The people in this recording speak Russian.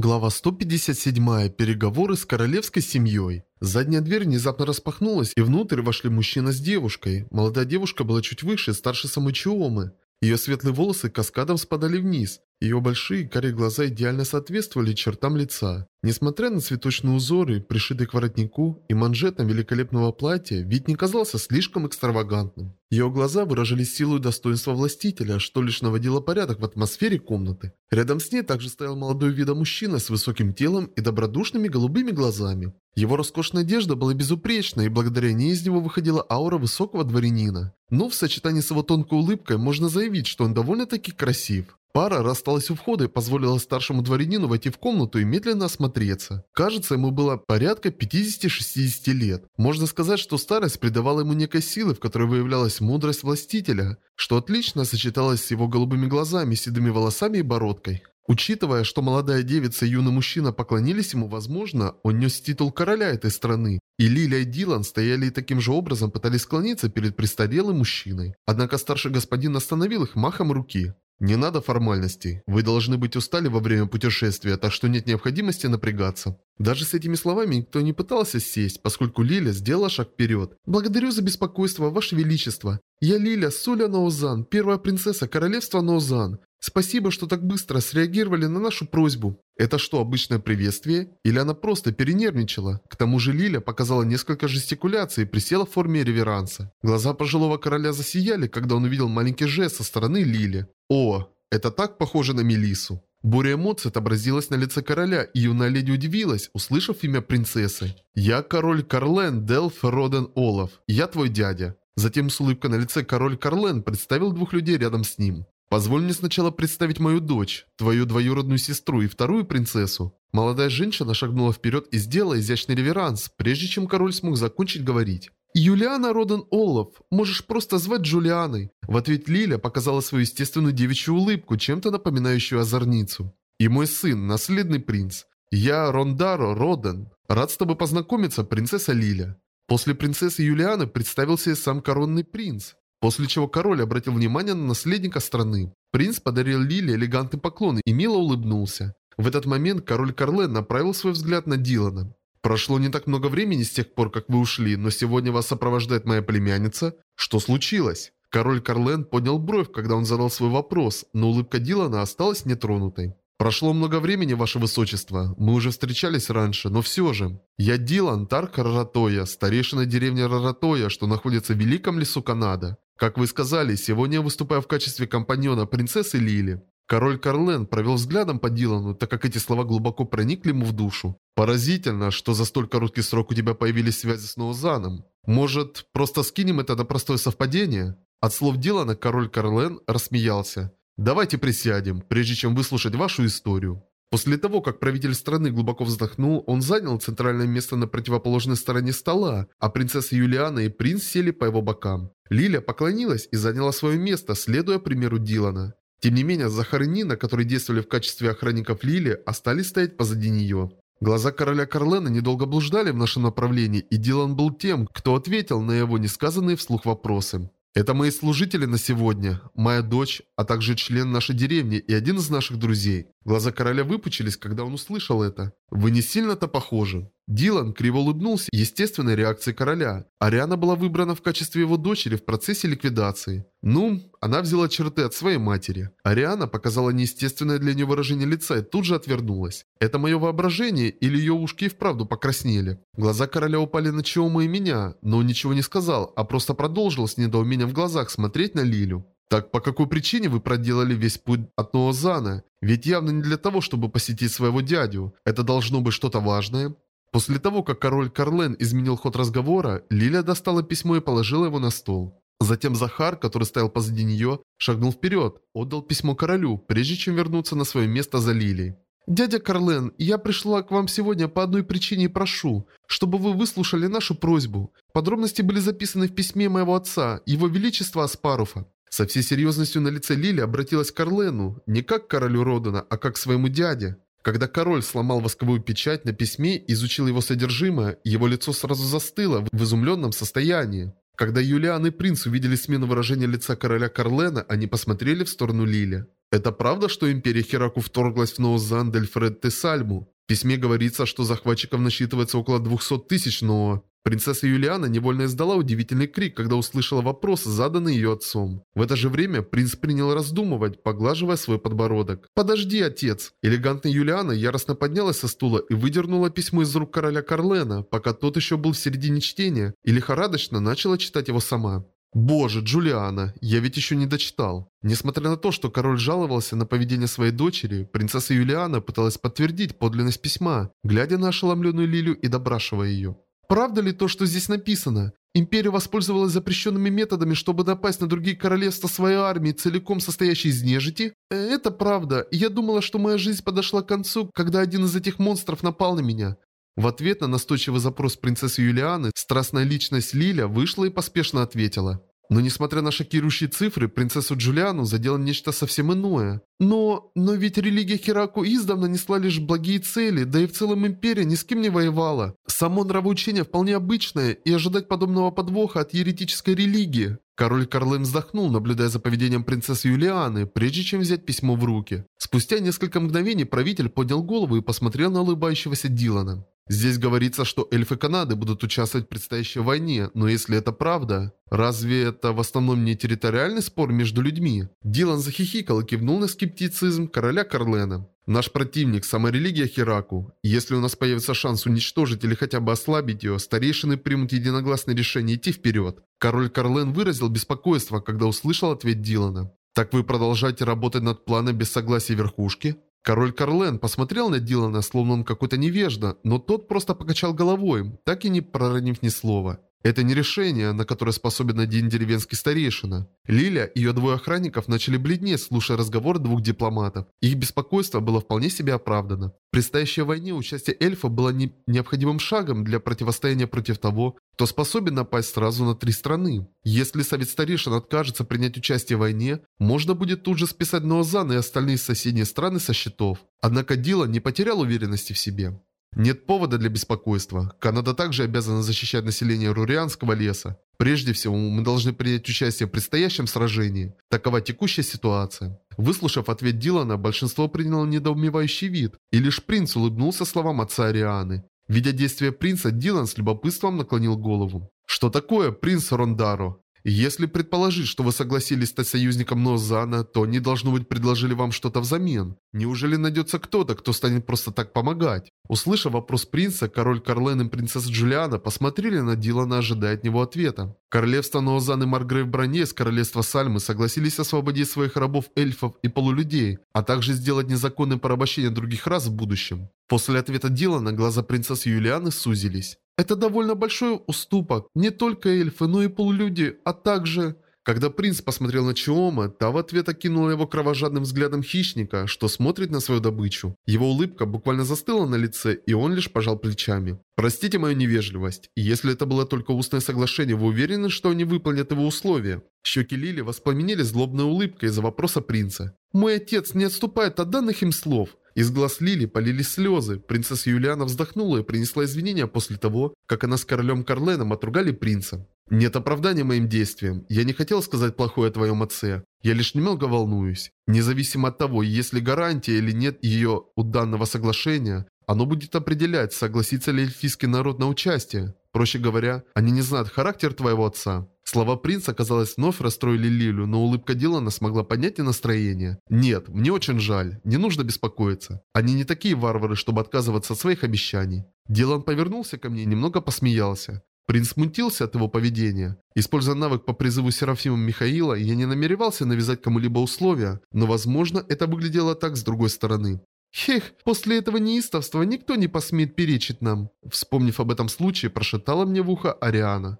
Глава 157. Переговоры с королевской семьей. Задняя дверь внезапно распахнулась, и внутрь вошли мужчина с девушкой. Молодая девушка была чуть выше, старше самой Чиомы. Ее светлые волосы каскадом спадали вниз. Ее большие карие глаза идеально соответствовали чертам лица. Несмотря на цветочные узоры, пришитые к воротнику и манжетам великолепного платья, вид не казался слишком экстравагантным. Ее глаза выражали силу и достоинство властителя, что лишь наводило порядок в атмосфере комнаты. Рядом с ней также стоял молодой вида мужчина с высоким телом и добродушными голубыми глазами. Его роскошная одежда была безупречна, и благодаря ней из него выходила аура высокого дворянина. Но в сочетании с его тонкой улыбкой можно заявить, что он довольно-таки красив. Пара рассталась у входа и позволила старшему дворянину войти в комнату и медленно осмотреться. Кажется, ему было порядка 50-60 лет. Можно сказать, что старость придавала ему некой силы, в которой выявлялась мудрость властителя, что отлично сочеталось с его голубыми глазами, седыми волосами и бородкой. Учитывая, что молодая девица и юный мужчина поклонились ему, возможно, он нес титул короля этой страны, и Лилия и Дилан стояли и таким же образом пытались склониться перед престарелым мужчиной. Однако старший господин остановил их махом руки. Не надо формальностей. Вы должны быть устали во время путешествия, так что нет необходимости напрягаться. Даже с этими словами никто не пытался сесть, поскольку Лиля сделала шаг вперед. Благодарю за беспокойство, Ваше Величество. Я Лиля Суля Наузан, первая принцесса королевства Наузан. Спасибо, что так быстро среагировали на нашу просьбу. Это что, обычное приветствие? Или она просто перенервничала? К тому же Лиля показала несколько жестикуляций и присела в форме реверанса. Глаза пожилого короля засияли, когда он увидел маленький жест со стороны Лили. О, это так похоже на Мелису. Буря эмоций отобразилась на лице короля, и юная леди удивилась, услышав имя принцессы. «Я король Карлен Делф Роден Олаф. Я твой дядя». Затем с улыбкой на лице король Карлен представил двух людей рядом с ним. «Позволь мне сначала представить мою дочь, твою двоюродную сестру и вторую принцессу». Молодая женщина шагнула вперед и сделала изящный реверанс, прежде чем король смог закончить говорить. «Юлиана Роден Олаф, можешь просто звать Джулианой». В ответ Лиля показала свою естественную девичью улыбку, чем-то напоминающую озорницу. «И мой сын, наследный принц. Я Рондаро Роден. Рад с тобой познакомиться, принцесса Лиля». После принцессы Юлианы представился и сам коронный принц. После чего король обратил внимание на наследника страны. Принц подарил Лиле элегантный поклон и мило улыбнулся. В этот момент король Карлен направил свой взгляд на Дилана. Прошло не так много времени с тех пор, как вы ушли, но сегодня вас сопровождает моя племянница. Что случилось? Король Карлен поднял бровь, когда он задал свой вопрос, но улыбка Дилана осталась нетронутой. «Прошло много времени, ваше высочество. Мы уже встречались раньше, но все же. Я Дилан Тарк Раратоя, старейшина деревни Раратоя, что находится в Великом лесу Канада. Как вы сказали, сегодня я выступаю в качестве компаньона принцессы Лили. Король Карлен провел взглядом по Дилану, так как эти слова глубоко проникли ему в душу. «Поразительно, что за столь короткий срок у тебя появились связи с Ноузаном. Может, просто скинем это на простое совпадение?» От слов Дилана король Карлен рассмеялся. «Давайте присядем, прежде чем выслушать вашу историю». После того, как правитель страны глубоко вздохнул, он занял центральное место на противоположной стороне стола, а принцесса Юлиана и принц сели по его бокам. Лиля поклонилась и заняла свое место, следуя примеру Дилана. Тем не менее, Захар и Нина, которые действовали в качестве охранников Лили, остались стоять позади нее. Глаза короля Карлена недолго блуждали в нашем направлении, и Дилан был тем, кто ответил на его несказанные вслух вопросы. «Это мои служители на сегодня, моя дочь, а также член нашей деревни и один из наших друзей». Глаза короля выпучились, когда он услышал это. «Вы не сильно-то похожи». Дилан криво улыбнулся естественной реакцией короля. Ариана была выбрана в качестве его дочери в процессе ликвидации. Ну, она взяла черты от своей матери. Ариана показала неестественное для нее выражение лица и тут же отвернулась. Это мое воображение или ее ушки и вправду покраснели? Глаза короля упали на Чиома и меня, но он ничего не сказал, а просто продолжил с недоумением в глазах смотреть на Лилю. Так по какой причине вы проделали весь путь от Ноозана? Ведь явно не для того, чтобы посетить своего дядю. Это должно быть что-то важное. После того, как король Карлен изменил ход разговора, Лиля достала письмо и положила его на стол. Затем Захар, который стоял позади нее, шагнул вперед, отдал письмо королю, прежде чем вернуться на свое место за Лилией. «Дядя Карлен, я пришла к вам сегодня по одной причине и прошу, чтобы вы выслушали нашу просьбу. Подробности были записаны в письме моего отца, его величества Аспаруфа». Со всей серьезностью на лице Лили обратилась к Карлену, не как к королю Родана, а как к своему дяде. Когда король сломал восковую печать на письме, изучил его содержимое, его лицо сразу застыло в изумленном состоянии. Когда Юлиан и принц увидели смену выражения лица короля Карлена, они посмотрели в сторону Лили. Это правда, что Империя Хераку вторглась в Ноузан Дельфред Тесальму? Письме говорится, что захватчиков насчитывается около 200 тысяч, но... Принцесса Юлиана невольно издала удивительный крик, когда услышала вопрос, заданный ее отцом. В это же время принц принял раздумывать, поглаживая свой подбородок. «Подожди, отец!» Элегантная Юлиана яростно поднялась со стула и выдернула письмо из рук короля Карлена, пока тот еще был в середине чтения, и лихорадочно начала читать его сама. Боже, Джулиана, я ведь еще не дочитал. Несмотря на то, что король жаловался на поведение своей дочери, принцесса Юлиана пыталась подтвердить подлинность письма, глядя на ошеломленную Лилю и добрашивая ее. Правда ли то, что здесь написано? Империя воспользовалась запрещенными методами, чтобы напасть на другие королевства своей армии, целиком состоящей из нежити? Э, это правда. Я думала, что моя жизнь подошла к концу, когда один из этих монстров напал на меня. В ответ на настойчивый запрос принцессы Юлианы, страстная личность Лиля вышла и поспешно ответила. Но несмотря на шокирующие цифры, принцессу Джулиану задело нечто совсем иное. Но... но ведь религия Хераку издавна несла лишь благие цели, да и в целом империя ни с кем не воевала. Само нравоучение вполне обычное, и ожидать подобного подвоха от еретической религии. Король Карлем вздохнул, наблюдая за поведением принцессы Юлианы, прежде чем взять письмо в руки. Спустя несколько мгновений правитель поднял голову и посмотрел на улыбающегося Дилана. Здесь говорится, что эльфы Канады будут участвовать в предстоящей войне, но если это правда, разве это в основном не территориальный спор между людьми? Дилан захихикал и кивнул на скептицизм короля Карлена. Наш противник – сама религия Хераку. Если у нас появится шанс уничтожить или хотя бы ослабить ее, старейшины примут единогласное решение идти вперед. Король Карлен выразил беспокойство, когда услышал ответ Дилана. «Так вы продолжаете работать над планом без согласия верхушки?» Король Карлен посмотрел на Дилана, словно он какой-то невежда, но тот просто покачал головой, так и не проронив ни слова. Это не решение, на которое способен один деревенский старейшина. Лиля и ее двое охранников начали бледнеть, слушая разговор двух дипломатов. Их беспокойство было вполне себе оправдано. В предстоящей войне участие эльфа было не необходимым шагом для противостояния против того, кто способен напасть сразу на три страны. Если Совет Старейшин откажется принять участие в войне, можно будет тут же списать Ноозан и остальные соседние страны со счетов. Однако Дила не потерял уверенности в себе. Нет повода для беспокойства. Канада также обязана защищать население Рурианского леса. Прежде всего, мы должны принять участие в предстоящем сражении. Такова текущая ситуация. Выслушав ответ Дилана, большинство приняло недоумевающий вид, и лишь принц улыбнулся словам отца Арианы. Видя действия принца, Дилан с любопытством наклонил голову. «Что такое, принц Рондаро?» Если предположить, что вы согласились стать союзником Нозана, то они, должно быть, предложили вам что-то взамен. Неужели найдется кто-то, кто станет просто так помогать? Услышав вопрос принца, король Карлен и принцесса Джулиана посмотрели на Дилана, ожидая от него ответа. Королевство Ноозан и Маргрейв Броне с королевства Сальмы согласились освободить своих рабов эльфов и полулюдей, а также сделать незаконное порабощение других рас в будущем. После ответа Дилана глаза принцессы Юлианы сузились. Это довольно большой уступок. Не только эльфы, но и полулюди, а также... Когда принц посмотрел на Чиома, та в ответ окинула его кровожадным взглядом хищника, что смотрит на свою добычу. Его улыбка буквально застыла на лице, и он лишь пожал плечами. «Простите мою невежливость. Если это было только устное соглашение, вы уверены, что они выполнят его условия?» Щеки Лили воспламенили злобной улыбкой из-за вопроса принца. «Мой отец не отступает от данных им слов. Из глаз Лили полились слезы. Принцесса Юлиана вздохнула и принесла извинения после того, как она с королем Карленом отругали принца. «Нет оправдания моим действиям. Я не хотел сказать плохое о твоем отце. Я лишь немного волнуюсь. Независимо от того, есть ли гарантия или нет ее у данного соглашения, оно будет определять, согласится ли эльфийский народ на участие. Проще говоря, они не знают характер твоего отца. Слова принца, казалось, вновь расстроили Лилю, но улыбка Дилана смогла поднять и настроение. «Нет, мне очень жаль. Не нужно беспокоиться. Они не такие варвары, чтобы отказываться от своих обещаний». Дилан повернулся ко мне и немного посмеялся. Принц смутился от его поведения. Используя навык по призыву Серафима Михаила, я не намеревался навязать кому-либо условия, но, возможно, это выглядело так с другой стороны. «Хех, после этого неистовства никто не посмеет перечить нам», вспомнив об этом случае, прошептала мне в ухо Ариана.